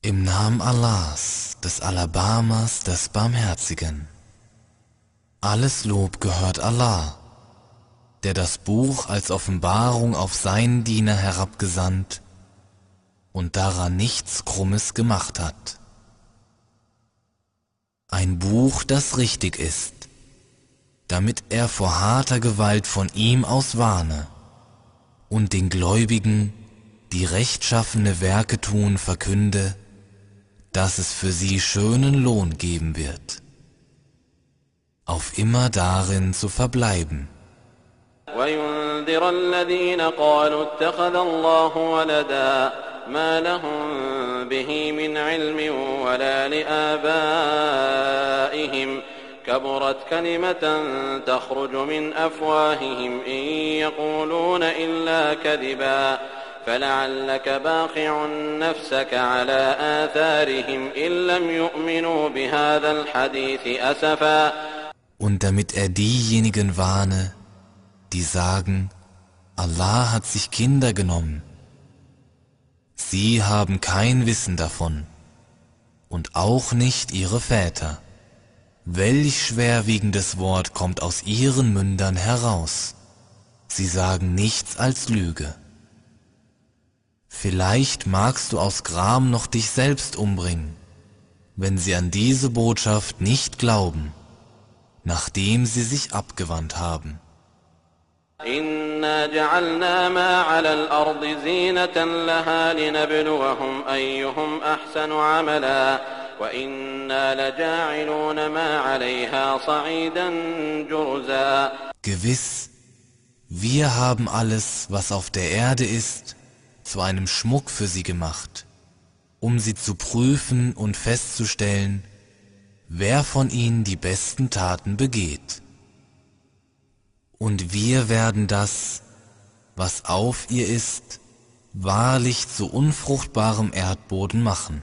Im Namen Allahs, des Alabamas, des Barmherzigen. Alles Lob gehört Allah, der das Buch als Offenbarung auf seinen Diener herabgesandt und daran nichts Krummes gemacht hat. Ein Buch, das richtig ist, damit er vor harter Gewalt von ihm aus warne und den Gläubigen, die rechtschaffene Werke tun, verkünde, dass es für sie schönen Lohn geben wird, auf immer darin zu verbleiben. وينذر الذين قالوا اتخذ الله ولدا ما لهم به من علم ولا لآبائهم كبرت كلمة تخرج من أفواههم إن يقولون إلا كذبا فلعلك باخع نفسك على آثارهم إن لم يؤمنوا بهذا الحديث أسفا Und damit er diejenigen warne, die sagen, Allah hat sich Kinder genommen. Sie haben kein Wissen davon und auch nicht ihre Väter. Welch schwerwiegendes Wort kommt aus ihren Mündern heraus. Sie sagen nichts als Lüge. Vielleicht magst du aus Gram noch dich selbst umbringen, wenn sie an diese Botschaft nicht glauben, nachdem sie sich abgewandt haben. إنا جعلنا ما على الأرض زينة لها لنبلوهم أيهم أحسن عملا وإنا لجاعلون ما عليها صعيدا جرزا Gewiss, wir haben alles, was auf der Erde ist, zu einem Schmuck für sie gemacht, um sie zu prüfen und festzustellen, wer von ihnen die besten Taten begeht. Und wir werden das, was auf ihr ist, wahrlich zu unfruchtbarem Erdboden machen.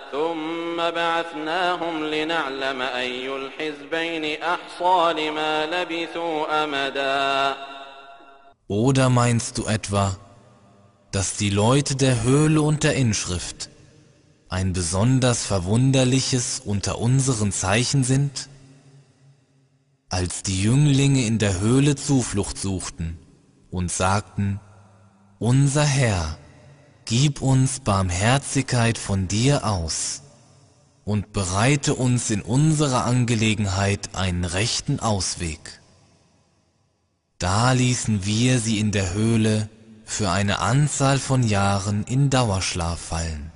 ثم بعثناهم لنعلم أي الحزبين أحصى لما لبثوا أمدا Oder meinst du etwa, dass die Leute der Höhle und der Inschrift ein besonders verwunderliches unter unseren Zeichen sind? Als die Jünglinge in der Höhle Zuflucht suchten und sagten, Unser Herr, gib uns Barmherzigkeit von dir aus und bereite uns in unserer Angelegenheit einen rechten Ausweg. Da ließen wir sie in der Höhle für eine Anzahl von Jahren in Dauerschlaf fallen.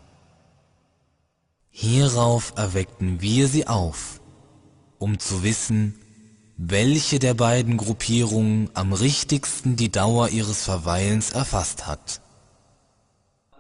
Hierauf erweckten wir sie auf, um zu wissen, welche der beiden Gruppierungen am richtigsten die Dauer ihres Verweilens erfasst hat.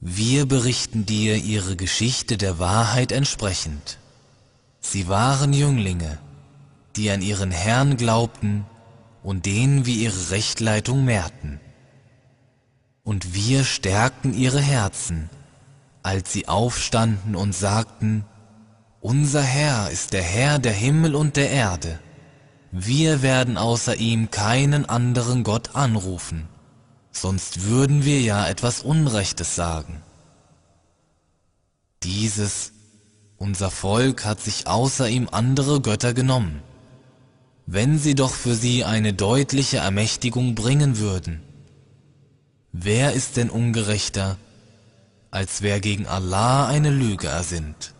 Wir berichten dir ihre Geschichte der Wahrheit entsprechend. Sie waren Jünglinge, die an ihren Herrn glaubten und den wir ihre Rechtleitung mehrten. Und wir stärkten ihre Herzen, als sie aufstanden und sagten, Unser Herr ist der Herr der Himmel und der Erde. Wir werden außer ihm keinen anderen Gott anrufen, sonst würden wir ja etwas Unrechtes sagen. Dieses, unser Volk hat sich außer ihm andere Götter genommen. Wenn sie doch für sie eine deutliche Ermächtigung bringen würden, Wer ist denn ungerechter, als wer gegen Allah eine Lüge ersinnt?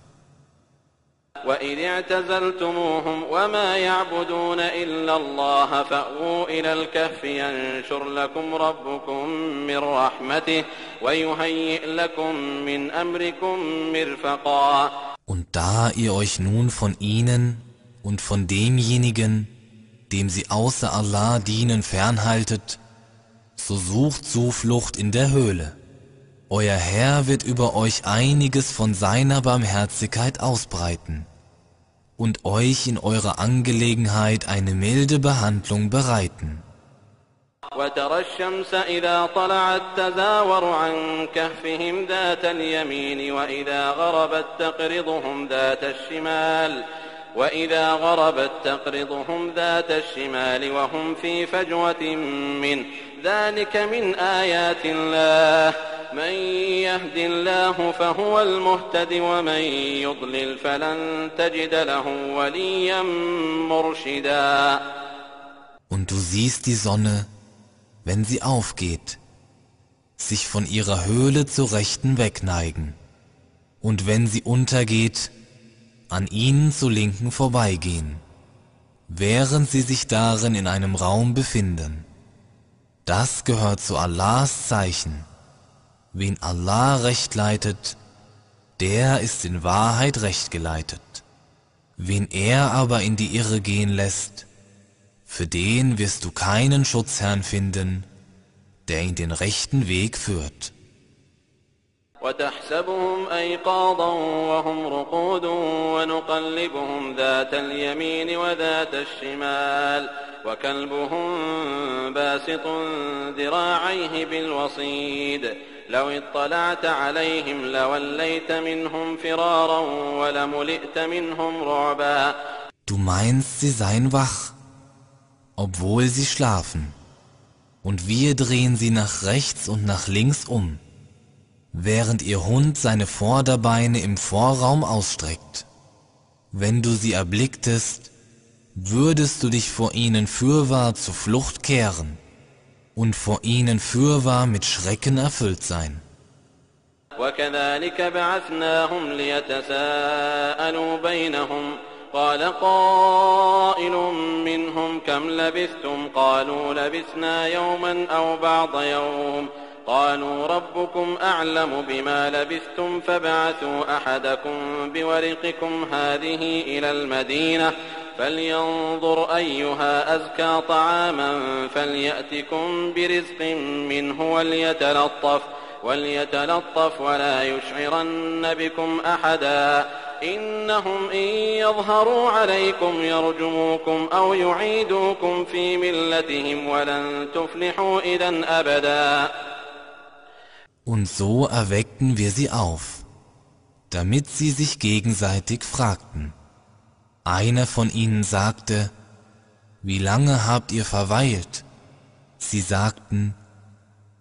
وإذ اعتزلتموهم وما يعبدون إلا الله فأووا إلى الكهف ينشر لكم ربكم من رحمته ويهيئ لكم من أمركم مرفقا Und da ihr euch nun von ihnen und von demjenigen, dem sie außer Allah dienen, fernhaltet, so sucht Zuflucht in der Höhle. Euer Herr wird über euch einiges von seiner Barmherzigkeit ausbreiten und euch in eurer Angelegenheit eine milde Behandlung bereiten. وترى الشمس إذا طلعت تزاور عن كهفهم ذات اليمين وإذا غربت تقرضهم ذات الشمال وإذا غربت تقرضهم ذات الشمال وهم في فجوة منه ذلك من آيات الله من يهد الله فهو المهتد ومن يضلل فلن تجد له وليا مرشدا Und du siehst die Sonne, wenn sie aufgeht, sich von ihrer Höhle zur Rechten wegneigen, und wenn sie untergeht, an ihnen zu Linken vorbeigehen, während sie sich darin in einem Raum befinden. Das gehört zu Allahs Zeichen. Wen Allah recht leitet, der ist in Wahrheit recht geleitet. Wen er aber in die Irre gehen lässt, für den wirst du keinen Schutzherrn finden, der ihn den rechten Weg führt. وتحسبهم أيقاظا وهم رقود ونقلبهم ذات اليمين وذات الشمال وكلبهم باسط ذراعيه بالوصيد لو اطلعت عليهم لوليت منهم فرارا ولملئت منهم رعبا. Du meinst, sie seien wach, obwohl sie schlafen, und wir drehen sie nach rechts und nach links um, während ihr Hund seine Vorderbeine im Vorraum ausstreckt. Wenn du sie erblicktest, würdest du dich vor ihnen fürwahr zur Flucht kehren und vor ihnen fürwahr mit Schrecken erfüllt sein. وكذلك بعثناهم ليتساءلوا بينهم قال قائل منهم كم لبثتم قالوا لبثنا يوما أو بعض يوم قالوا ربكم أعلم بما لبثتم فابعثوا أحدكم بورقكم هذه إلى المدينة فلينظر أيها أزكى طعاما فليأتكم برزق منه وليتلطف وليتلطف ولا يشعرن بكم أحدا إنهم إن يظهروا عليكم يرجموكم أو يعيدوكم في ملتهم ولن تفلحوا إذا أبدا Und so erweckten wir sie auf, damit sie sich gegenseitig fragten. Einer von ihnen sagte, wie lange habt ihr verweilt? Sie sagten,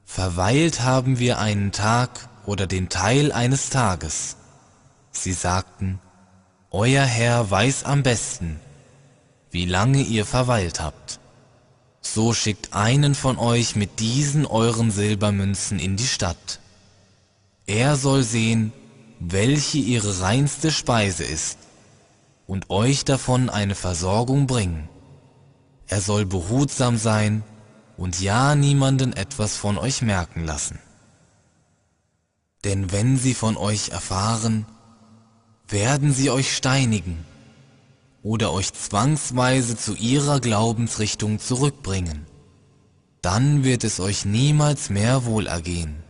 verweilt haben wir einen Tag oder den Teil eines Tages. Sie sagten, Euer Herr weiß am besten, wie lange ihr verweilt habt. So schickt einen von euch mit diesen euren Silbermünzen in die Stadt. Er soll sehen, welche ihre reinste Speise ist und euch davon eine Versorgung bringen. Er soll behutsam sein und ja niemanden etwas von euch merken lassen. Denn wenn sie von euch erfahren, werden sie euch steinigen oder euch zwangsweise zu ihrer Glaubensrichtung zurückbringen. Dann wird es euch niemals mehr wohlergehen.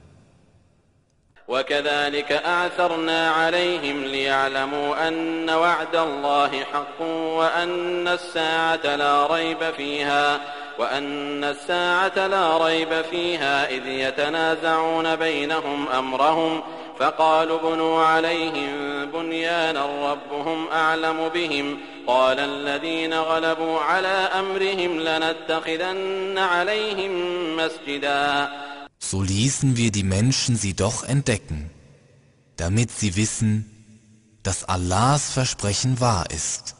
وكذلك أعثرنا عليهم ليعلموا أن وعد الله حق وأن الساعة لا ريب فيها وأن الساعة لا ريب فيها إذ يتنازعون بينهم أمرهم فقالوا بنوا عليهم بنيانا ربهم أعلم بهم قال الذين غلبوا على أمرهم لنتخذن عليهم مسجدا So ließen wir die Menschen sie doch entdecken, damit sie wissen, dass Allahs Versprechen wahr ist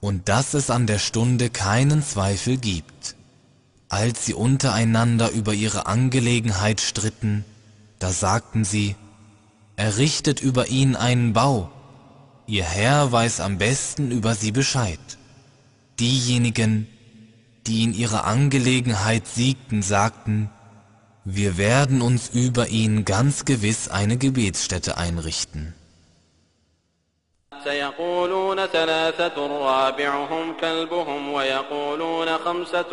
und dass es an der Stunde keinen Zweifel gibt. Als sie untereinander über ihre Angelegenheit stritten, da sagten sie, errichtet über ihn einen Bau, ihr Herr weiß am besten über sie Bescheid. Diejenigen, die in ihrer Angelegenheit siegten, sagten, wir werden uns über ihn ganz gewiss eine Gebetsstätte einrichten. سيقولون ثلاثة رابعهم كلبهم ويقولون خمسة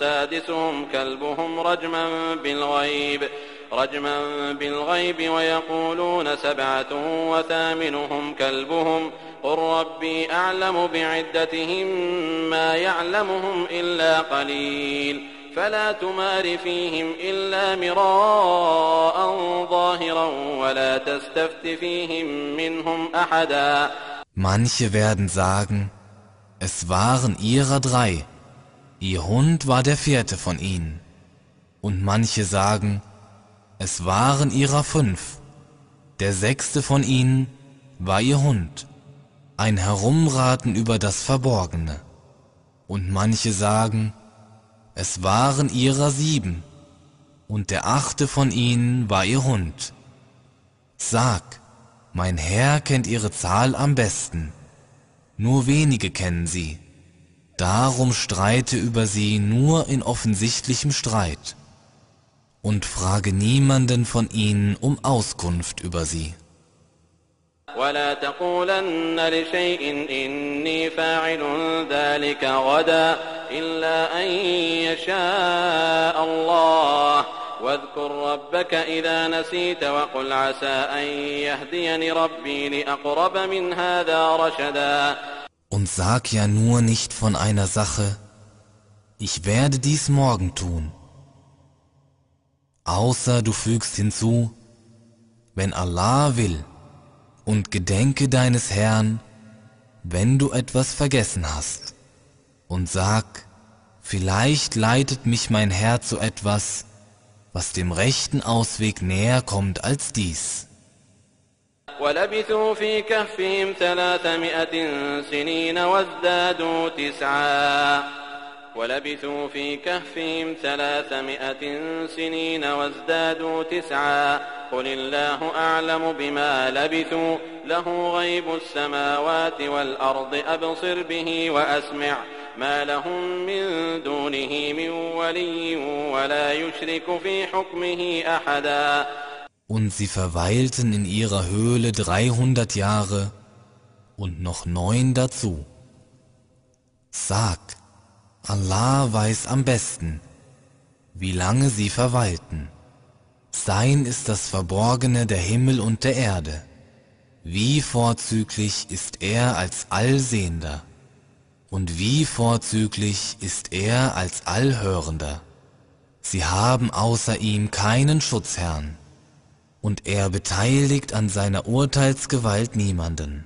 سادسهم كلبهم رجما بالغيب رجما بالغيب ويقولون سبعة وثامنهم كلبهم قل ربي أعلم بعدتهم ما يعلمهم إلا قليل فلا تمار فيهم إلا مراء ظاهرا ولا تستفت فيهم منهم أحدا Manche werden sagen, es waren ihrer drei, ihr Hund war der vierte von ihnen. Und manche sagen, es waren ihrer fünf, der sechste von ihnen war ihr Hund, ein Herumraten über das Verborgene. Und manche sagen, es waren ihrer sieben, und der achte von ihnen war ihr Hund. Sag, mein Herr kennt ihre Zahl am besten, nur wenige kennen sie. Darum streite über sie nur in offensichtlichem Streit und frage niemanden von ihnen um Auskunft über sie. ولا تقولن لشيء إني فاعل ذلك غدا إلا أن يشاء الله واذكر ربك إذا نسيت وقل عسى أن يهديني ربي لأقرب من هذا رشدا Und sag ja nur nicht von einer Sache, ich werde dies morgen tun. Außer du fügst hinzu, wenn Allah will, und gedenke deines Herrn, wenn du etwas vergessen hast, und sag, vielleicht leitet mich mein Herr zu etwas, was dem rechten Ausweg näher kommt als dies. ولبثوا في كهفهم ثلاثمائة سنين وازدادوا تسعا ولبثوا في كهفهم ثلاثمائة سنين وازدادوا تسعا. قل الله أعلم بما لبثوا. له غيب السماوات والأرض أبصر به وأسمع. ما لهم من دونه من ولي ولا يشرك في حكمه أحدا. Und sie verweilten in ihrer Höhle dreihundert Jahre und noch neun dazu. Sag, Allah weiß am besten, wie lange sie verweilten. Sein ist das Verborgene der Himmel und der Erde. Wie vorzüglich ist er als Allsehender und wie vorzüglich ist er als Allhörender. Sie haben außer ihm keinen Schutzherrn und er beteiligt an seiner Urteilsgewalt niemanden.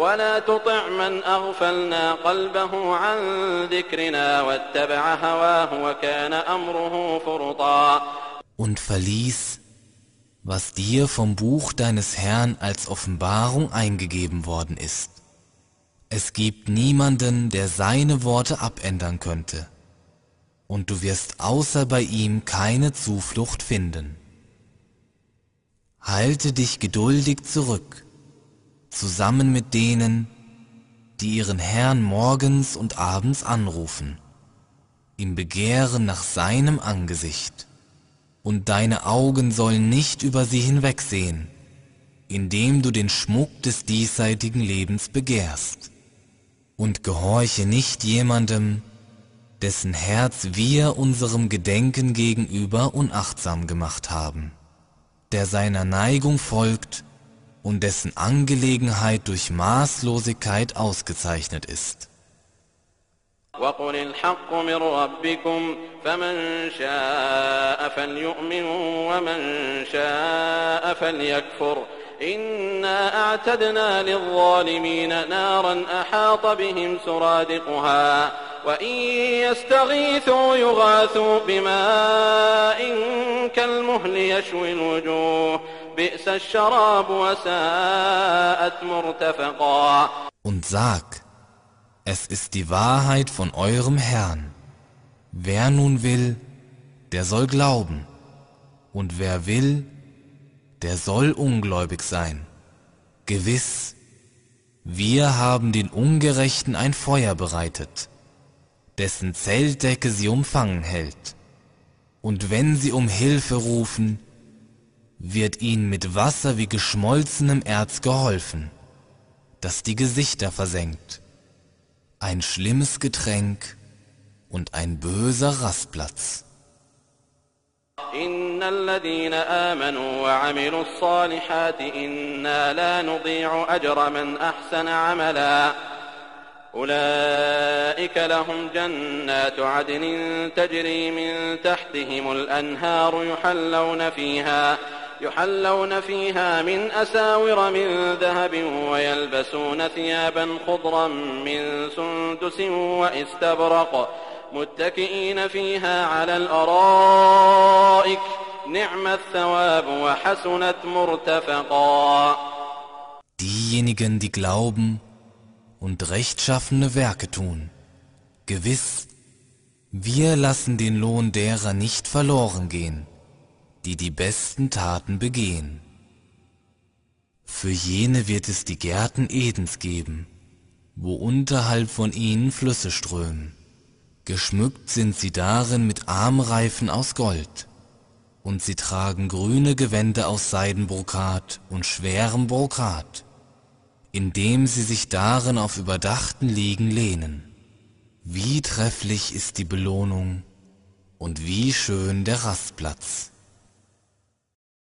ولا تطع من أغفلنا قلبه عن ذكرنا واتبع هواه وكان أمره فرطا Und verließ, was dir vom Buch deines Herrn als Offenbarung eingegeben worden ist. Es gibt niemanden, der seine Worte abändern könnte. Und du wirst außer bei ihm keine Zuflucht finden. Halte dich geduldig zurück zusammen mit denen, die ihren Herrn morgens und abends anrufen, im Begehren nach seinem Angesicht, und deine Augen sollen nicht über sie hinwegsehen, indem du den Schmuck des diesseitigen Lebens begehrst. Und gehorche nicht jemandem, dessen Herz wir unserem Gedenken gegenüber unachtsam gemacht haben, der seiner Neigung folgt und dessen Angelegenheit durch Maßlosigkeit ausgezeichnet ist. وقل الحق من ربكم فمن شاء فليؤمن ومن شاء فليكفر إنا أعتدنا للظالمين نارا أحاط بهم سرادقها وإن يستغيثوا يغاثوا بماء كالمهل يشوي الوجوه und sag, es ist die Wahrheit von eurem Herrn. Wer nun will, der soll glauben, und wer will, der soll ungläubig sein. Gewiss, wir haben den Ungerechten ein Feuer bereitet, dessen Zeltdecke sie umfangen hält. Und wenn sie um Hilfe rufen, wird ihnen mit Wasser wie geschmolzenem Erz geholfen, das die Gesichter versenkt. Ein schlimmes Getränk und ein böser Rastplatz. إن الذين آمنوا وعملوا الصالحات إنا لا نضيع أجر من أحسن عملا أولئك لهم جنات عدن تجري من تحتهم الأنهار يحلون فيها يحلون فيها من أساور من ذهب ويلبسون ثيابا خضرا من سندس وإستبرق متكئين فيها على الأرائك نعم الثواب وحسنت مرتفقا Diejenigen, die glauben und rechtschaffene Werke tun, gewiss, wir lassen den Lohn derer nicht verloren gehen, die die besten Taten begehen. Für jene wird es die Gärten Edens geben, wo unterhalb von ihnen Flüsse strömen. Geschmückt sind sie darin mit Armreifen aus Gold, und sie tragen grüne Gewänder aus Seidenbrokat und schwerem Brokat, indem sie sich darin auf überdachten Liegen lehnen. Wie trefflich ist die Belohnung und wie schön der Rastplatz.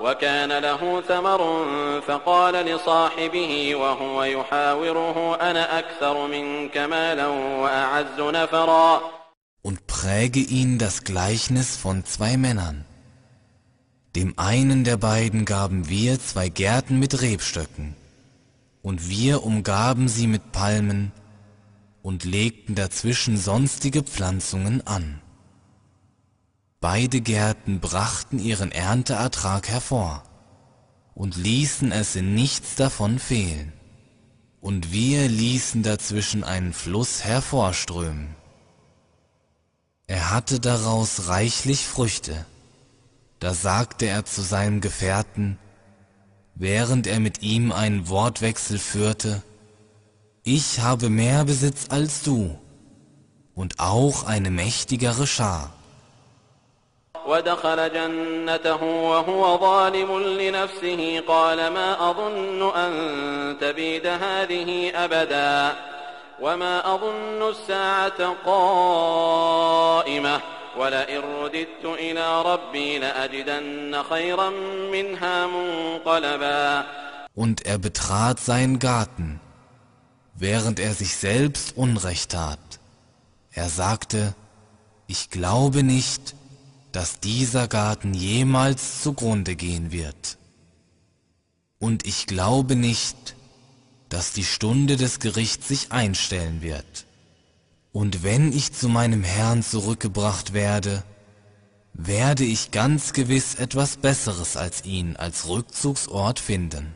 وكان له ثمر فقال لصاحبه وهو يحاوره أنا أكثر منك مالا وأعز نفرا Und präge ihn das Gleichnis von zwei Männern. Dem einen der beiden gaben wir zwei Gärten mit Rebstöcken, und wir umgaben sie mit Palmen und legten dazwischen sonstige Pflanzungen an. Beide Gärten brachten ihren Ernteertrag hervor und ließen es in nichts davon fehlen. Und wir ließen dazwischen einen Fluss hervorströmen. Er hatte daraus reichlich Früchte. Da sagte er zu seinem Gefährten, während er mit ihm einen Wortwechsel führte, ich habe mehr Besitz als du und auch eine mächtigere Schar. ودخل جنته وهو ظالم لنفسه قال ما أظن أن تبيد هذه أبدا وما أظن الساعة قائمة ولئن رددت إلى ربي لأجدن خيرا منها منقلبا Und er betrat seinen Garten, während er sich selbst Unrecht tat. Er sagte, ich glaube nicht, dass dieser Garten jemals zugrunde gehen wird. Und ich glaube nicht, dass die Stunde des Gerichts sich einstellen wird. Und wenn ich zu meinem Herrn zurückgebracht werde, werde ich ganz gewiss etwas Besseres als ihn als Rückzugsort finden.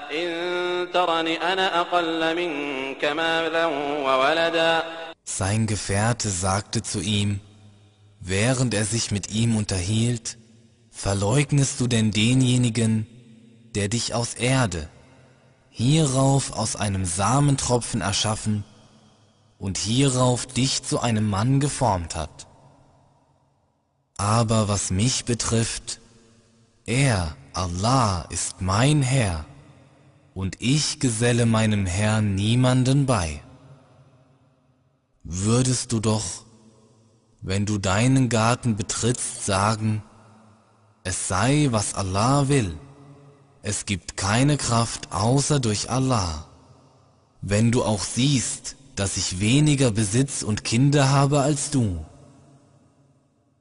Sein Gefährte sagte zu ihm, während er sich mit ihm unterhielt, verleugnest du denn denjenigen, der dich aus Erde, hierauf aus einem Samentropfen erschaffen und hierauf dich zu einem Mann geformt hat. Aber was mich betrifft, er, Allah, ist mein Herr und ich geselle meinem Herrn niemanden bei. Würdest du doch, wenn du deinen Garten betrittst, sagen, es sei, was Allah will, es gibt keine Kraft außer durch Allah. Wenn du auch siehst, dass ich weniger Besitz und Kinder habe als du.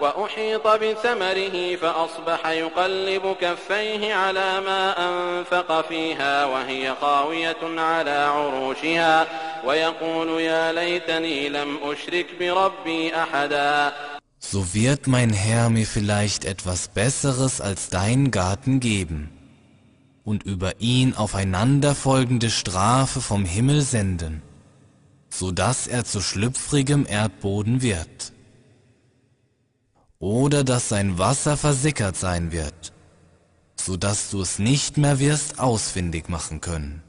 وأحيط بثمره فأصبح يقلب كفيه على ما أنفق فيها وهي خاوية على عروشها ويقول يا ليتني لم أشرك بربي أحدا So wird mein Herr mir vielleicht etwas Besseres als dein Garten geben und über ihn aufeinanderfolgende Strafe vom Himmel senden, so dass er zu schlüpfrigem Erdboden wird oder dass sein Wasser versickert sein wird, so dass du es nicht mehr wirst ausfindig machen können.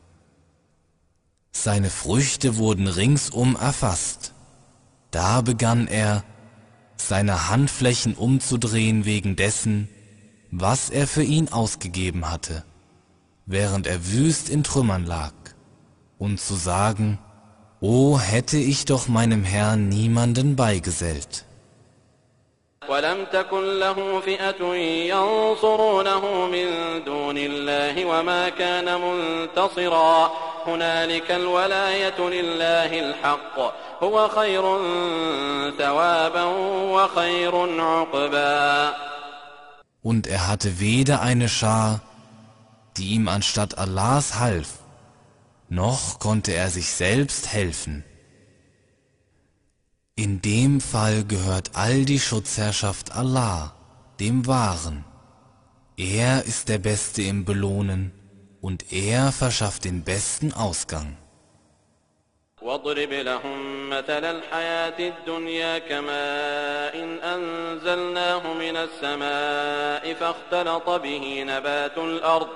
Seine Früchte wurden ringsum erfasst. Da begann er, seine Handflächen umzudrehen wegen dessen, was er für ihn ausgegeben hatte, während er wüst in Trümmern lag, und zu sagen, O hätte ich doch meinem Herrn niemanden beigesellt. ولم تكن له فئة ينصرونه من دون الله وما كان منتصرا هنالك الولاية لله الحق هو خير ثوابا وخير عقبا Und er hatte weder eine Schar, die ihm anstatt Allahs half, noch konnte er sich selbst helfen. In dem Fall gehört all die Schutzherrschaft Allah, dem Wahren. Er ist der Beste im Belohnen und er verschafft den besten Ausgang. واضرب لهم مثل الحياة الدنيا كماء إن أنزلناه من السماء فاختلط به نبات الأرض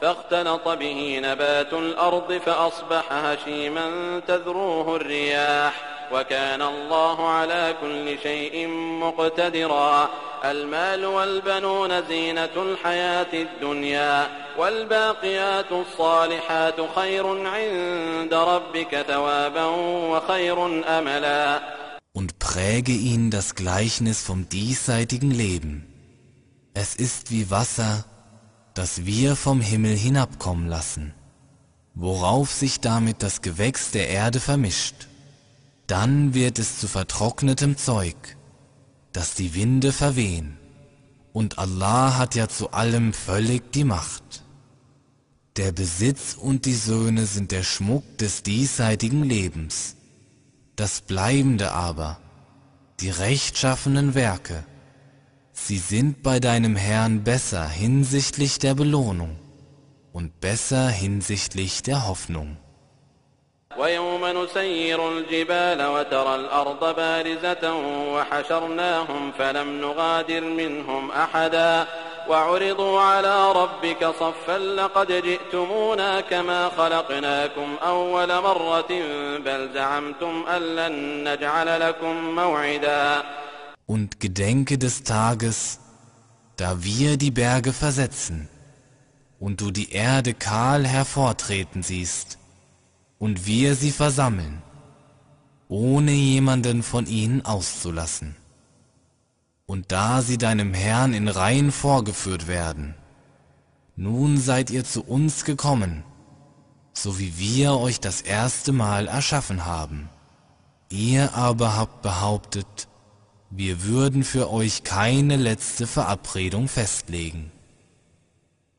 فاختلط به نبات الأرض فأصبح هشيما تذروه الرياح وكان الله على كل شيء مقتدرا المال والبنون زينة الحياة الدنيا والباقيات الصالحات خير عند ربك ثوابا وخير أملا Und präge ihn das Gleichnis vom diesseitigen Leben. Es ist wie Wasser, das wir vom Himmel hinabkommen lassen, worauf sich damit das Gewächs der Erde vermischt. Dann wird es zu vertrocknetem Zeug, dass die Winde verwehen. Und Allah hat ja zu allem völlig die Macht. Der Besitz und die Söhne sind der Schmuck des diesseitigen Lebens. Das Bleibende aber, die rechtschaffenen Werke, sie sind bei deinem Herrn besser hinsichtlich der Belohnung und besser hinsichtlich der Hoffnung. ويوم نسير الجبال وترى الأرض بارزة وحشرناهم فلم نغادر منهم أحدا. وعرضوا على ربك صفا لقد جئتمونا كما خلقناكم أول مرة بل زعمتم أن لن نجعل لكم موعدا. Und gedenke des Tages, da wir die Berge versetzen und du die Erde kahl hervortreten siehst. Und wir sie versammeln, ohne jemanden von ihnen auszulassen. Und da sie deinem Herrn in Reihen vorgeführt werden, nun seid ihr zu uns gekommen, so wie wir euch das erste Mal erschaffen haben. Ihr aber habt behauptet, wir würden für euch keine letzte Verabredung festlegen.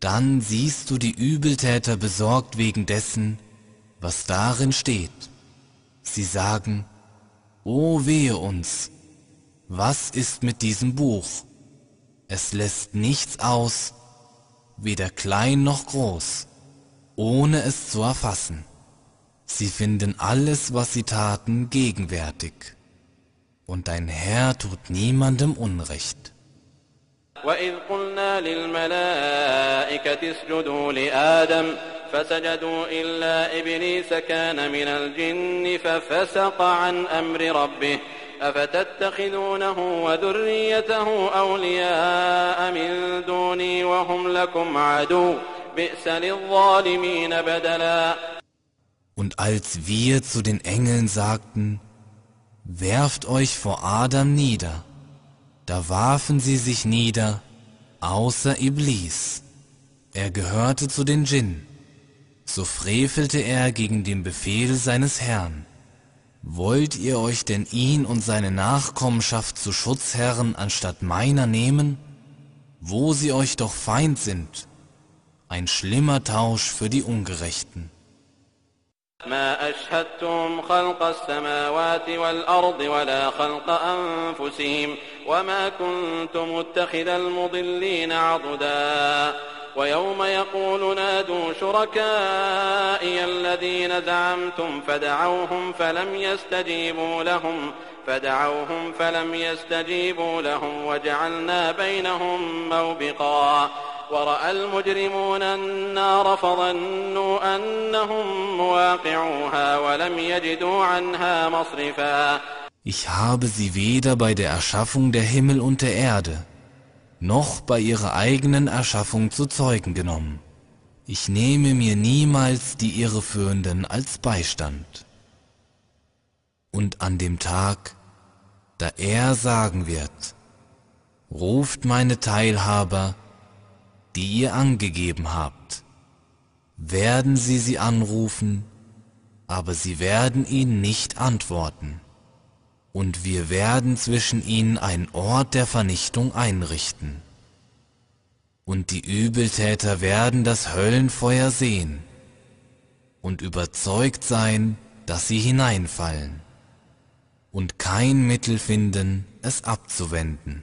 Dann siehst du die Übeltäter besorgt wegen dessen, was darin steht. Sie sagen, O wehe uns, was ist mit diesem Buch? Es lässt nichts aus, weder klein noch groß, ohne es zu erfassen. Sie finden alles, was sie taten, gegenwärtig. Und dein Herr tut niemandem Unrecht. وإذ قلنا للملائكة اسجدوا لآدم فسجدوا إلا إبليس كان من الجن ففسق عن أمر ربه أفتتخذونه وذريته أولياء من دوني وهم لكم عدو بئس للظالمين بدلا Und als wir zu den Engeln sagten, werft euch vor Adam nieder, da warfen sie sich nieder, außer Iblis. Er gehörte zu den Djinn. So frevelte er gegen den Befehl seines Herrn. Wollt ihr euch denn ihn und seine Nachkommenschaft zu Schutzherren anstatt meiner nehmen, wo sie euch doch Feind sind? Ein schlimmer Tausch für die Ungerechten. ما أشهدتم خلق السماوات والأرض ولا خلق أنفسهم وما كنت متخذ المضلين عضدا. ويوم يقول نادوا شركائي الذين زعمتم فدعوهم فلم يستجيبوا لهم فدعوهم فلم يستجيبوا لهم وجعلنا بينهم موبقا. ورأى المجرمون النار فظنوا أنهم مواقعوها ولم يجدوا عنها مصرفا. Ich habe sie weder bei der Erschaffung der Himmel und der Erde, noch bei ihrer eigenen Erschaffung zu Zeugen genommen. Ich nehme mir niemals die Irreführenden als Beistand. Und an dem Tag, da er sagen wird, ruft meine Teilhaber, die ihr angegeben habt, werden sie sie anrufen, aber sie werden ihnen nicht antworten. Und wir werden zwischen ihnen einen Ort der Vernichtung einrichten. Und die Übeltäter werden das Höllenfeuer sehen und überzeugt sein, dass sie hineinfallen und kein Mittel finden, es abzuwenden.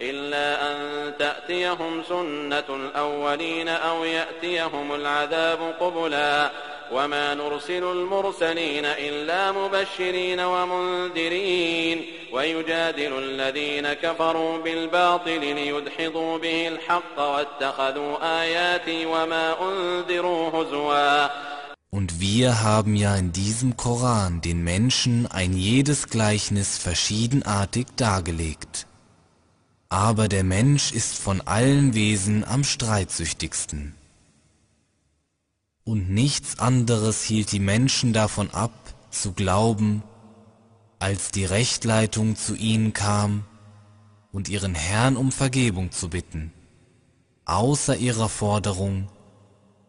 إلا أن تأتيهم سنة الأولين أو يأتيهم العذاب قبلا. وما نرسل المرسلين إلا مبشرين ومنذرين. ويجادل الذين كفروا بالباطل ليدحضوا به الحق واتخذوا آياتي وما أنذروا هزوا. Und wir haben ja in diesem Koran den Menschen ein jedes Gleichnis verschiedenartig dargelegt. Aber der Mensch ist von allen Wesen am streitsüchtigsten. Und nichts anderes hielt die Menschen davon ab, zu glauben, als die Rechtleitung zu ihnen kam und ihren Herrn um Vergebung zu bitten, außer ihrer Forderung,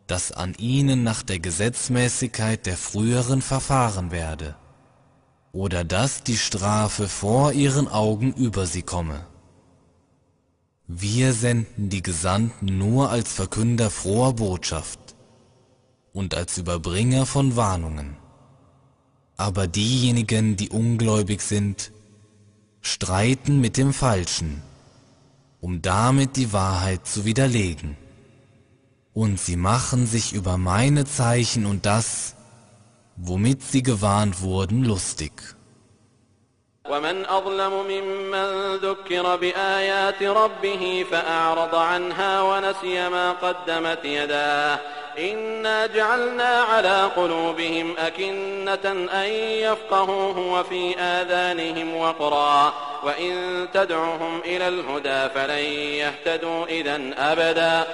dass an ihnen nach der Gesetzmäßigkeit der früheren verfahren werde, oder dass die Strafe vor ihren Augen über sie komme. Wir senden die Gesandten nur als Verkünder froher Botschaft und als Überbringer von Warnungen. Aber diejenigen, die ungläubig sind, streiten mit dem Falschen, um damit die Wahrheit zu widerlegen. Und sie machen sich über meine Zeichen und das, womit sie gewarnt wurden, lustig. ومن أظلم ممن ذكر بآيات ربه فأعرض عنها ونسي ما قدمت يداه. إنا جعلنا على قلوبهم أكنة أن يفقهوه وفي آذانهم وقرا. وإن تدعهم إلى الهدى فلن يهتدوا إذا أبدا.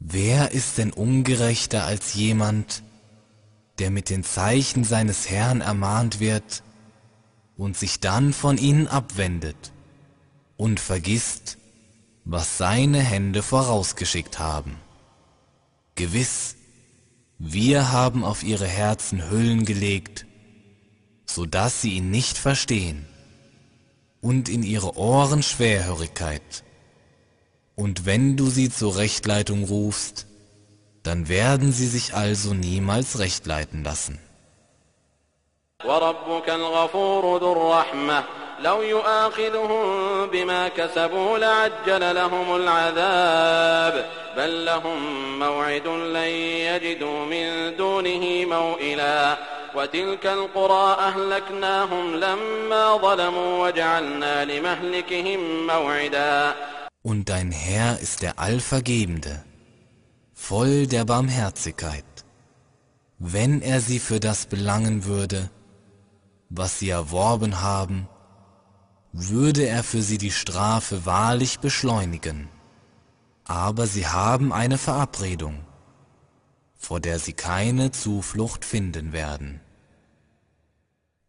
Wer ist denn ungerechter als jemand, der mit den Zeichen seines Herrn ermahnt wird, und sich dann von ihnen abwendet und vergisst, was seine Hände vorausgeschickt haben. Gewiss, wir haben auf ihre Herzen Hüllen gelegt, so dass sie ihn nicht verstehen, und in ihre Ohren Schwerhörigkeit. Und wenn du sie zur Rechtleitung rufst, dann werden sie sich also niemals rechtleiten lassen. وربك الغفور ذو الرحمة. لو يؤاخذهم بما كسبوا لعجل لهم العذاب. بل لهم موعد لن يجدوا من دونه موئلا. وتلك القرى أهلكناهم لما ظلموا وجعلنا لمهلكهم موعدا. Und dein Herr ist der Allvergebende, voll der Barmherzigkeit. Wenn er sie für das belangen würde, was sie erworben haben, würde er für sie die Strafe wahrlich beschleunigen. Aber sie haben eine Verabredung, vor der sie keine Zuflucht finden werden.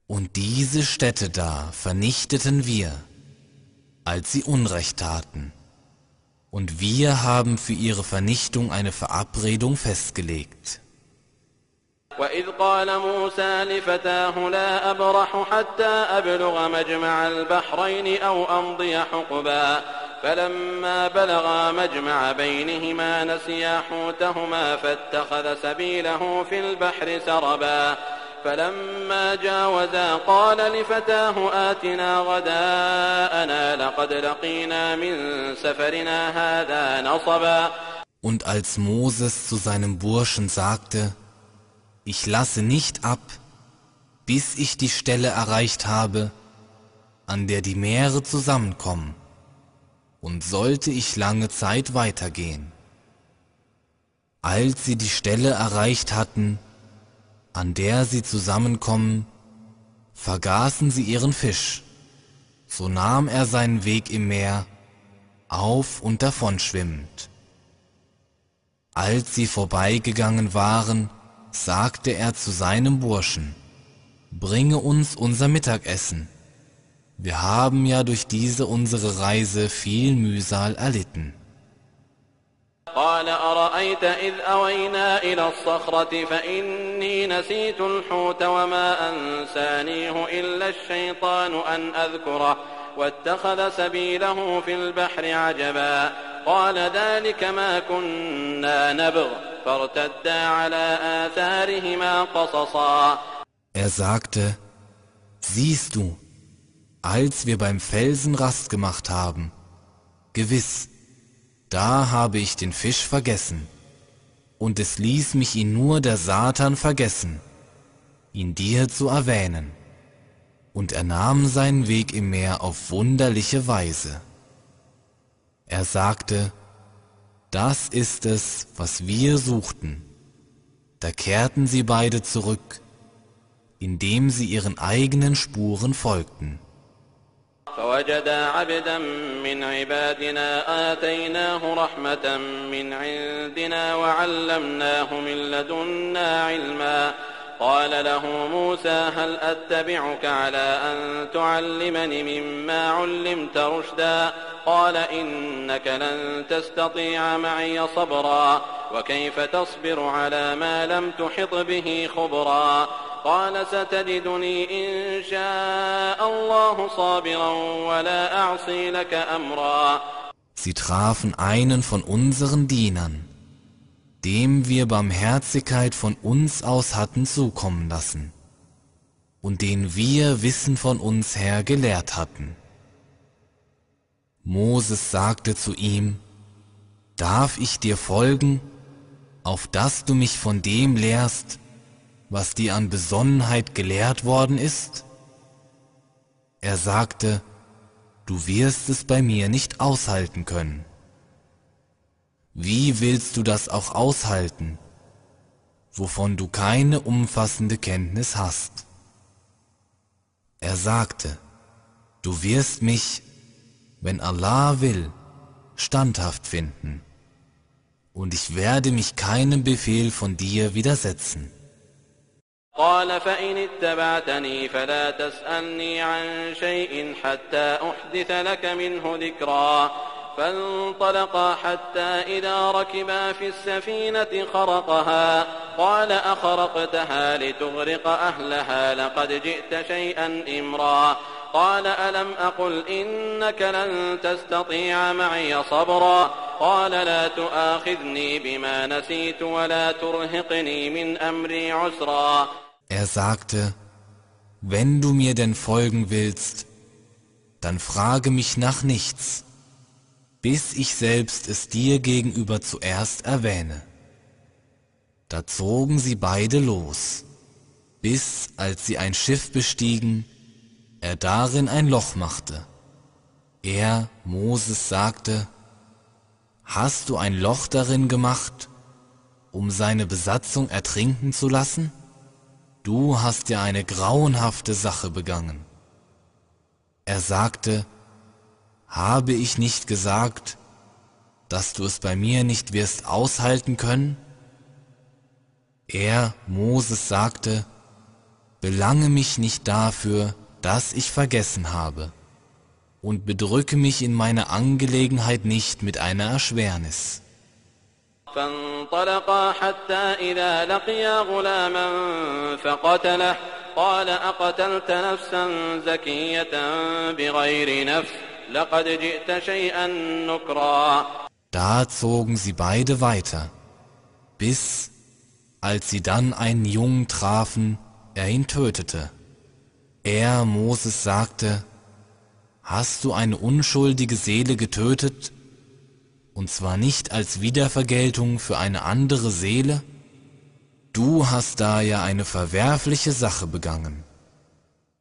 Und diese Städte da vernichteten wir, als sie Unrecht taten. Und wir haben für ihre Vernichtung eine Verabredung festgelegt. وإذ قال موسى لفتاه لا أبرح حتى أبلغ مجمع البحرين أو أمضي حقبا. فلما بلغا مجمع بينهما نسيا حوتهما فاتخذ سبيله في البحر سربا. فلما جاوزا قال لفتاه آتنا غداءنا لقد لقينا من سفرنا هذا نصبا. Und als Moses zu seinem Burschen sagte, ich lasse nicht ab, bis ich die Stelle erreicht habe, an der die Meere zusammenkommen, und sollte ich lange Zeit weitergehen. Als sie die Stelle erreicht hatten, an der sie zusammenkommen, vergaßen sie ihren Fisch, so nahm er seinen Weg im Meer auf und davon schwimmend. Als sie vorbeigegangen waren, sagte er zu seinem Burschen, bringe uns unser Mittagessen. Wir haben ja durch diese unsere Reise viel Mühsal erlitten. قال أرأيت إذ أوينا إلى الصخرة فإني نسيت الحوت وما أنسانيه إلا الشيطان أن أذكره واتخذ سبيله في البحر عجبا قال ذلك ما كنا نبغ فارتدا على آثارهما قصصا Er sagte, siehst du, als wir beim Felsen Rast gemacht haben, gewiss, da habe ich den Fisch vergessen, und es ließ mich ihn nur der Satan vergessen, ihn dir zu erwähnen, und er nahm seinen Weg im Meer auf wunderliche Weise. Er sagte, das ist es, was wir suchten. Da kehrten sie beide zurück, indem sie ihren eigenen Spuren folgten. فوجدا عبدا من عبادنا آتيناه رحمة من عندنا وعلمناه من لدنا علما قال له موسى هل أتبعك على أن تعلمني مما علمت رشدا؟ قال إنك لن تستطيع معي صبرا وكيف تصبر على ما لم تحط به خبرا؟ قال ستجدني إن شاء الله صابرا ولا أعصي لك أمرا. Sie trafen einen von unseren Dienern, dem wir Barmherzigkeit von uns aus hatten zukommen lassen und den wir Wissen von uns her gelehrt hatten. Moses sagte zu ihm, Darf ich dir folgen, auf dass du mich von dem lehrst, was dir an Besonnenheit gelehrt worden ist? Er sagte, du wirst es bei mir nicht aushalten können. Wie willst du das auch aushalten, wovon du keine umfassende Kenntnis hast? Er sagte, du wirst mich, wenn Allah will, standhaft finden, und ich werde mich keinem Befehl von dir widersetzen. قال فإن اتبعتني فلا تسألني عن شيء حتى أحدث لك منه ذكرا فانطلقا حتى إذا ركبا في السفينة خرقها. قال أخرقتها لتغرق أهلها لقد جئت شيئا إمرا. قال ألم أقل إنك لن تستطيع معي صبرا؟ قال لا تؤاخذني بما نسيت ولا ترهقني من أمري عسرا. Er sagte, wenn du mir denn folgen willst, dann frage mich nach nichts, bis ich selbst es dir gegenüber zuerst erwähne. Da zogen sie beide los, bis als sie ein Schiff bestiegen, er darin ein Loch machte. Er, Moses, sagte, Hast du ein Loch darin gemacht, um seine Besatzung ertrinken zu lassen? Du hast ja eine grauenhafte Sache begangen. Er sagte, habe ich nicht gesagt, dass du es bei mir nicht wirst aushalten können? Er, Moses, sagte, belange mich nicht dafür, dass ich vergessen habe, und bedrücke mich in meiner Angelegenheit nicht mit einer Erschwernis. فانطلقا حتى إذا لقيا غلاما فقتله قال أقتلت نفسا زكية بغير نفس da zogen sie beide weiter, bis, als sie dann einen Jungen trafen, er ihn tötete. Er, Moses, sagte, Hast du eine unschuldige Seele getötet, und zwar nicht als Wiedervergeltung für eine andere Seele? Du hast da ja eine verwerfliche Sache begangen.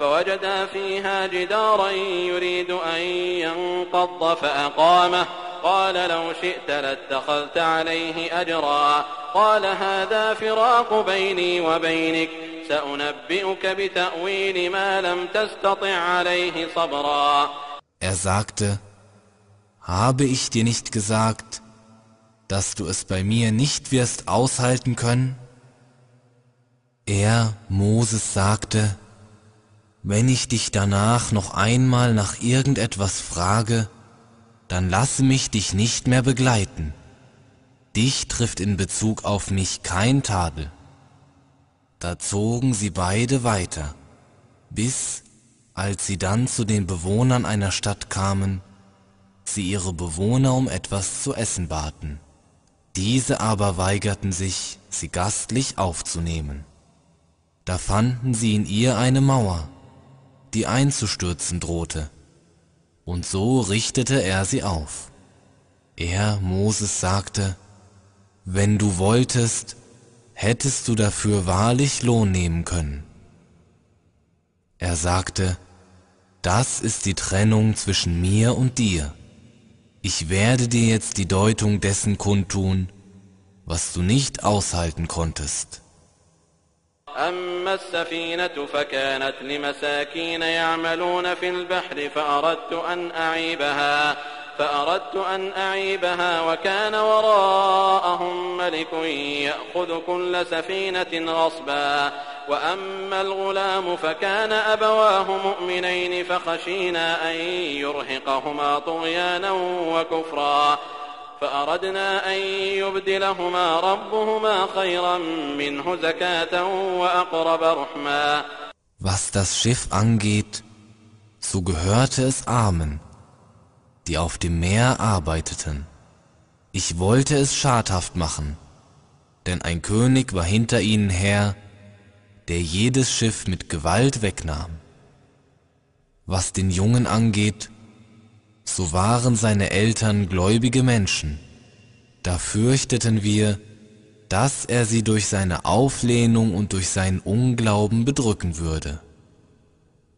فوجدا فيها جدارا يريد أن ينقض فأقامه قال لو شئت لاتخذت عليه أجرا قال هذا فراق بيني وبينك سأنبئك بتأويل ما لم تستطع عليه صبرا Er sagte, habe ich dir nicht gesagt, dass du es bei mir nicht wirst aushalten können? Er, Moses, sagte, wenn ich dich danach noch einmal nach irgendetwas frage, dann lasse mich dich nicht mehr begleiten. Dich trifft in Bezug auf mich kein Tadel. Da zogen sie beide weiter, bis, als sie dann zu den Bewohnern einer Stadt kamen, sie ihre Bewohner um etwas zu essen baten. Diese aber weigerten sich, sie gastlich aufzunehmen. Da fanden sie in ihr eine Mauer, die einzustürzen drohte, und so richtete er sie auf. Er, Moses, sagte, wenn du wolltest, hättest du dafür wahrlich Lohn nehmen können. Er sagte, das ist die Trennung zwischen mir und dir. Ich werde dir jetzt die Deutung dessen kundtun, was du nicht aushalten konntest. أما السفينة فكانت لمساكين يعملون في البحر فأردت أن أعيبها فأردت أن أعيبها وكان وراءهم ملك يأخذ كل سفينة غصبا. وأما الغلام فكان أبواه مؤمنين فخشينا أن يرهقهما طغيانا وكفرا. فأردنا أن يبدلهما ربهما خيرا منه زكاة وأقرب رحما Was das Schiff angeht, so gehörte es Armen, die auf dem Meer arbeiteten. Ich wollte es schadhaft machen, denn ein König war hinter ihnen her, der jedes Schiff mit Gewalt wegnahm. Was den Jungen angeht, so waren seine Eltern gläubige Menschen. Da fürchteten wir, dass er sie durch seine Auflehnung und durch seinen Unglauben bedrücken würde.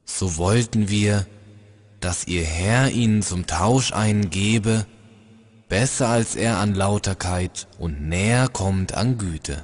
So wollten wir, dass ihr Herr ihnen zum Tausch einen gebe, besser als er an Lauterkeit und näher kommt an Güte.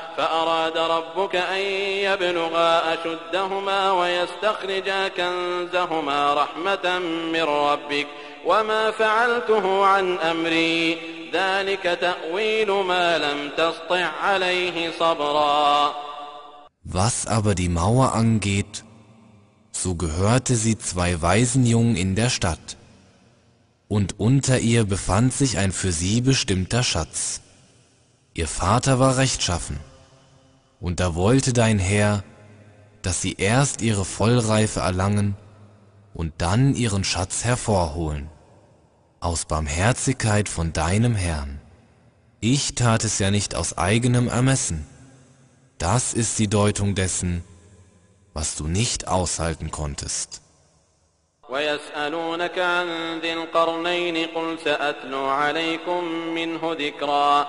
فأراد ربك أن يبلغا أشدهما ويستخرجا كنزهما رحمة من ربك وما فعلته عن أمري ذلك تأويل ما لم تسطع عليه صبرا Was aber die Mauer angeht, so gehörte sie zwei Waisenjungen in der Stadt, und unter ihr befand sich ein für sie bestimmter Schatz. Ihr Vater war rechtschaffen, und da wollte dein Herr, dass sie erst ihre Vollreife erlangen und dann ihren Schatz hervorholen, aus Barmherzigkeit von deinem Herrn. Ich tat es ja nicht aus eigenem Ermessen. Das ist die Deutung dessen, was du nicht aushalten konntest. ويسألونك عن ذي القرنين قل سأتلو عليكم منه ذكرا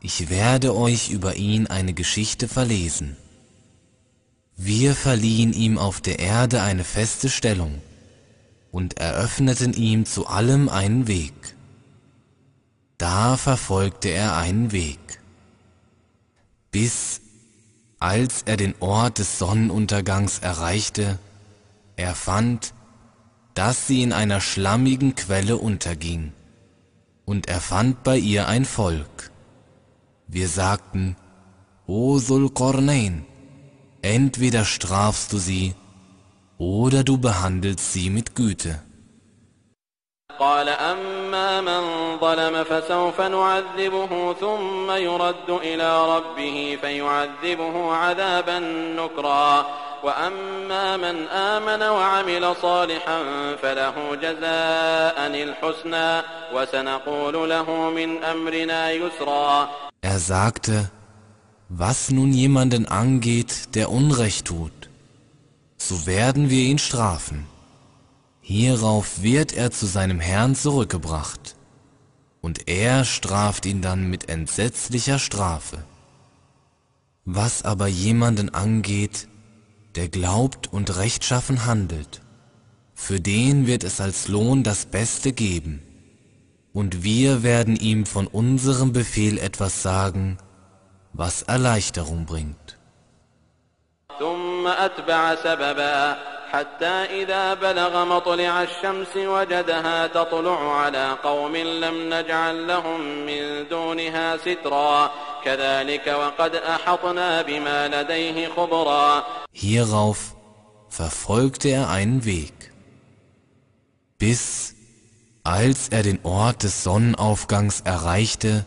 ich werde euch über ihn eine Geschichte verlesen. Wir verliehen ihm auf der Erde eine feste Stellung und eröffneten ihm zu allem einen Weg. Da verfolgte er einen Weg, bis als er den Ort des Sonnenuntergangs erreichte, er fand, dass sie in einer schlammigen Quelle unterging, und er fand bei ihr ein Volk. Wir sagten, O Sulqarnain, entweder strafst du sie, oder du behandelst sie mit Güte. قال أما من ظلم فسوف نعذبه ثم يرد إلى ربه فيعذبه عذابا نكرا. وأما من آمن وعمل صالحا فله جزاء الحسنى. وسنقول له من أمرنا يسرا. Er sagte, was nun jemanden angeht, der Unrecht tut, so werden wir ihn strafen. Hierauf wird er zu seinem Herrn zurückgebracht, und er straft ihn dann mit entsetzlicher Strafe. Was aber jemanden angeht, der glaubt und rechtschaffen handelt, für den wird es als Lohn das Beste geben, und wir werden ihm von unserem Befehl etwas sagen, was Erleichterung bringt. ثم أتبع سببا حتى إذا بلغ مطلع الشمس وجدها تطلع على قوم لم نجعل لهم من دونها سترا كذلك وقد أحطنا بما لديه خبرا Hierauf verfolgte er einen Weg, bis als er den Ort des Sonnenaufgangs erreichte,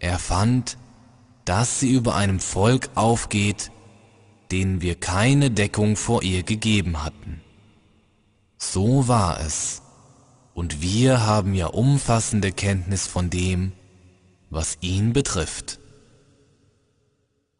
Er fand, dass sie über einem Volk aufgeht, denen wir keine Deckung vor ihr gegeben hatten. So war es, und wir haben ja umfassende Kenntnis von dem, was ihn betrifft.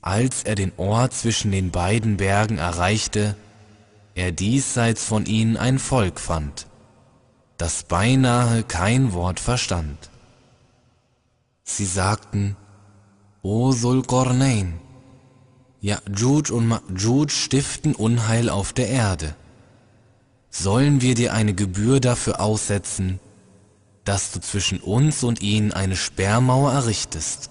als er den Ort zwischen den beiden Bergen erreichte, er diesseits von ihnen ein Volk fand, das beinahe kein Wort verstand. Sie sagten, O Sulqarnain, Ya'juj und Ma'juj stiften Unheil auf der Erde. Sollen wir dir eine Gebühr dafür aussetzen, dass du zwischen uns und ihnen eine Sperrmauer errichtest?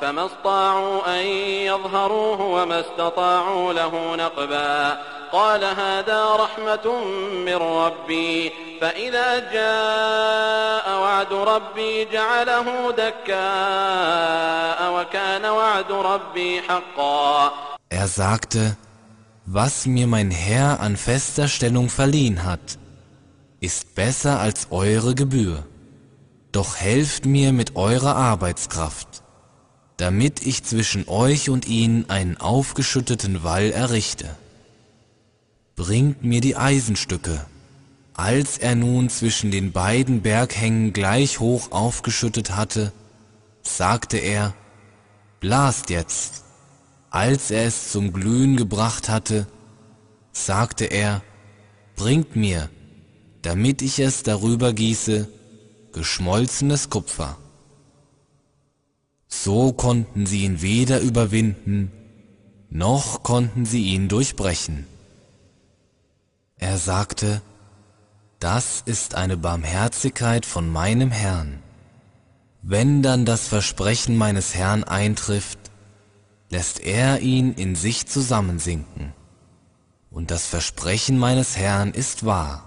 فما استطاعوا أن يظهروه وما استطاعوا له نقبا قال هذا رحمة من ربي فإذا جاء وعد ربي جعله دكاء وكان وعد ربي حقا Er sagte, was mir mein Herr an fester Stellung verliehen hat, ist besser als eure Gebühr. Doch helft mir mit eurer Arbeitskraft, damit ich zwischen euch und ihnen einen aufgeschütteten Wall errichte. Bringt mir die Eisenstücke. Als er nun zwischen den beiden Berghängen gleich hoch aufgeschüttet hatte, sagte er, blast jetzt. Als er es zum Glühen gebracht hatte, sagte er, bringt mir, damit ich es darüber gieße, geschmolzenes Kupfer. So konnten sie ihn weder überwinden, noch konnten sie ihn durchbrechen. Er sagte, das ist eine Barmherzigkeit von meinem Herrn. Wenn dann das Versprechen meines Herrn eintrifft, lässt er ihn in sich zusammensinken. Und das Versprechen meines Herrn ist wahr.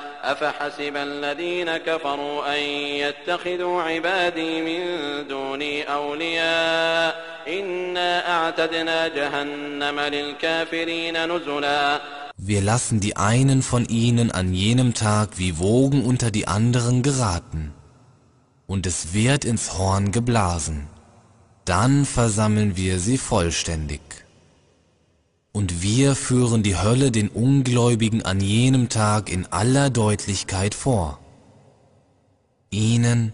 أفحسب الذين كفروا أن يتخذوا عبادي من دوني أولياء إنا أعتدنا جهنم للكافرين نزلا Wir lassen die einen von ihnen an jenem Tag wie Wogen unter die anderen geraten, und es wird ins Horn geblasen. Dann versammeln wir sie vollständig. Und wir führen die Hölle den Ungläubigen an jenem Tag in aller Deutlichkeit vor. Ihnen,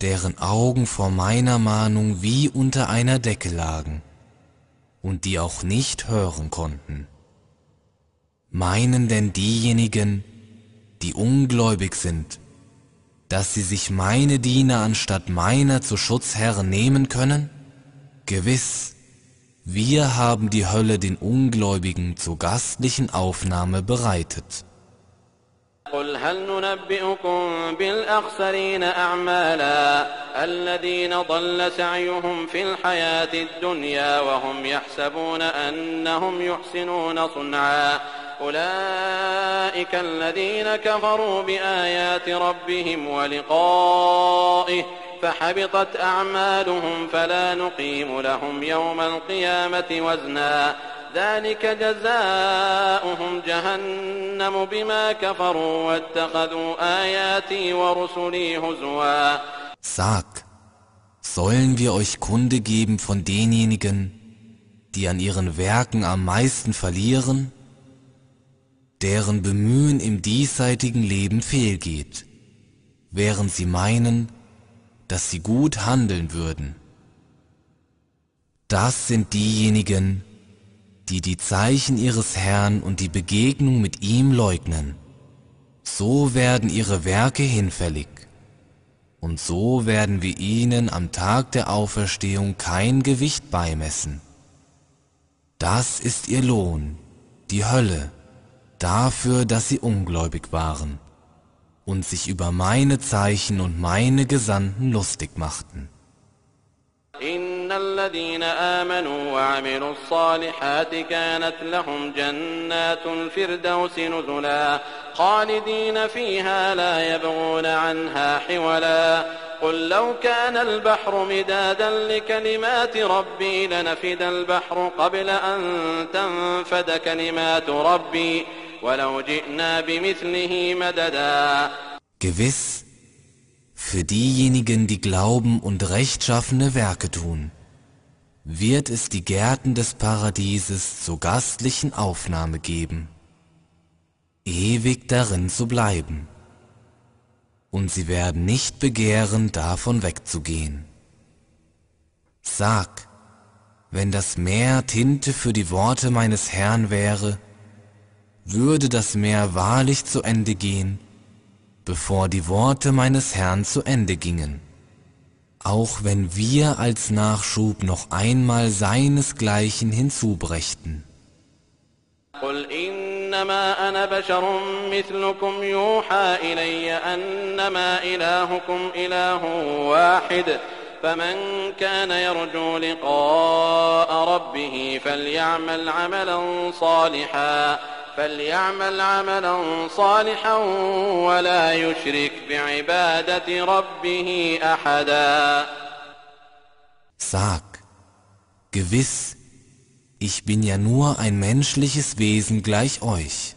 deren Augen vor meiner Mahnung wie unter einer Decke lagen und die auch nicht hören konnten. Meinen denn diejenigen, die ungläubig sind, dass sie sich meine Diener anstatt meiner zu Schutzherren nehmen können? Gewiss, wir haben die Hölle den Ungläubigen zur gastlichen Aufnahme bereitet. قل هل ننبئكم بالأخسرين أعمالا الذين ضل سعيهم في الحياة الدنيا وهم يحسبون أنهم يحسنون صنعا أولئك الذين كفروا بآيات ربهم ولقائه فحبطت أعمالهم فلا نقيم لهم يوم القيامة وزنا ذلك جزاؤهم جهنم بما كفروا واتخذوا آياتي ورسلي هزوا Sag, sollen wir euch Kunde geben von denjenigen, die an ihren Werken am meisten verlieren, deren Bemühen im diesseitigen Leben fehlgeht, während sie meinen, dass sie gut handeln würden. Das sind diejenigen, die die Zeichen ihres Herrn und die Begegnung mit ihm leugnen. So werden ihre Werke hinfällig, und so werden wir ihnen am Tag der Auferstehung kein Gewicht beimessen. Das ist ihr Lohn, die Hölle, dafür, dass sie ungläubig waren und sich über meine Zeichen und meine Gesandten lustig machten. إن الذين آمنوا وعملوا الصالحات كانت لهم جنات الفردوس نزلا خالدين فيها لا يبغون عنها حولا قل لو كان البحر مدادا لكلمات ربي لنفد البحر قبل أن تنفد كلمات ربي Gewiss, für diejenigen, die glauben und rechtschaffene Werke tun, wird es die Gärten des Paradieses zur gastlichen Aufnahme geben, ewig darin zu bleiben, und sie werden nicht begehren, davon wegzugehen. Sag, wenn das Meer Tinte für die Worte meines Herrn wäre, würde das Meer wahrlich zu Ende gehen, bevor die Worte meines Herrn zu Ende gingen, auch wenn wir als Nachschub noch einmal seinesgleichen hinzubrächten. قل إنما أنا بشر مثلكم يوحى إلي أنما إلهكم إله واحد فمن كان يرجو لقاء ربه فليعمل عملا صالحا فليعمل عملا صالحا ولا يشرك بعبادة ربه أحدا Sag, gewiss, ich bin ja nur ein menschliches Wesen gleich euch.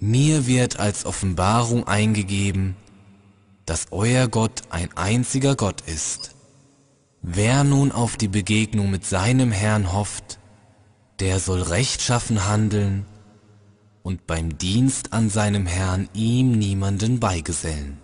Mir wird als Offenbarung eingegeben, dass euer Gott ein einziger Gott ist. Wer nun auf die Begegnung mit seinem Herrn hofft, der soll rechtschaffen handeln und beim Dienst an seinem Herrn ihm niemanden beigesellen.